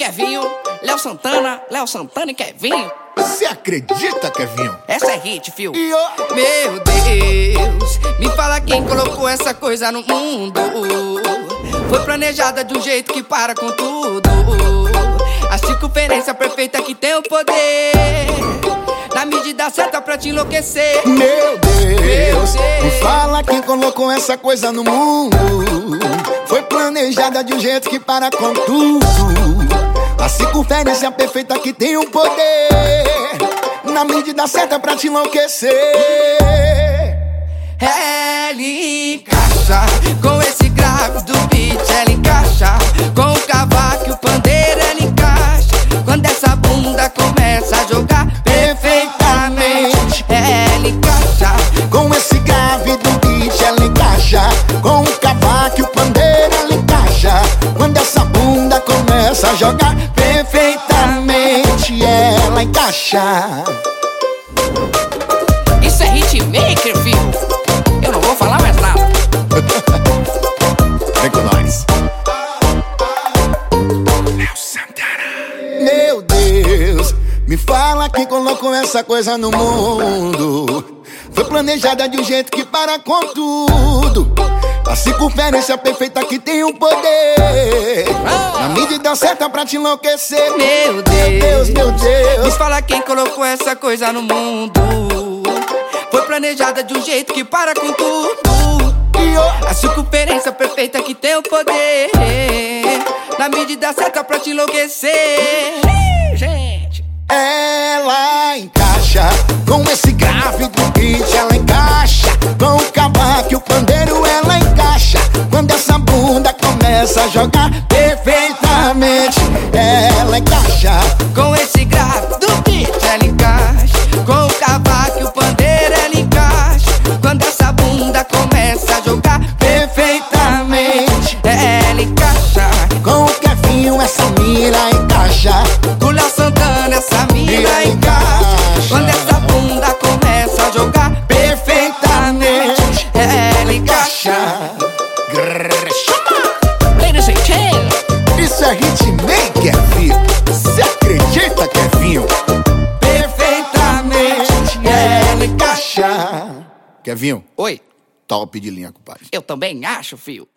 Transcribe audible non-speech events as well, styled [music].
Kevinho, Léo Santana, Léo Santana e Kevinho. Você acredita, Kevinho? Essa é hit, fio. Meu Deus, me fala quem colocou essa coisa no mundo. Foi planejada de um jeito que para com tudo. A circunferência perfeita que tem o poder. Na medida certa pra te enlouquecer. meu Deus, Deus. me fala quem colocou essa coisa no mundo. Foi planejada de um jeito que para com tudo. A circunferência perfeita que tem o poder. Na medida certa pra te enlouquecer. Ela encaixa com esse grave do beat, ela encaixa com o cavaco e o pandeiro, ela encaixa. Quando essa bunda começa a jogar perfeitamente, ela encaixa. Com esse grave do beat ela encaixa Com o cavaco e o pandeiro ela encaixa Quando essa bunda começa a jogar Isso é hitmaker, filho. Eu não vou falar mais nada. [laughs] Vem com nós. Meu Deus, me fala quem colocou essa coisa no mundo. Foi planejada de um jeito que para com tudo A circunferência perfeita que tem o poder Na medida certa pra te enlouquecer Meu Deus, meu Deus. Me fala quem colocou essa coisa no mundo. Foi planejada de um jeito que para com tudo. A circunferência perfeita que tem o poder. Na medida certa pra te enlouquecer. Gente. Ela encaixa com esse grave do beat, ela bunda começa a jogar perfeitamente, ela encaixa. Com esse grave do beat, ela encaixa. É hitmaker, filho. Você acredita, Kevinho? perfeitamente, ela encaixa. Kevinho, Oi, top de linha, compadre. eu também acho, fio.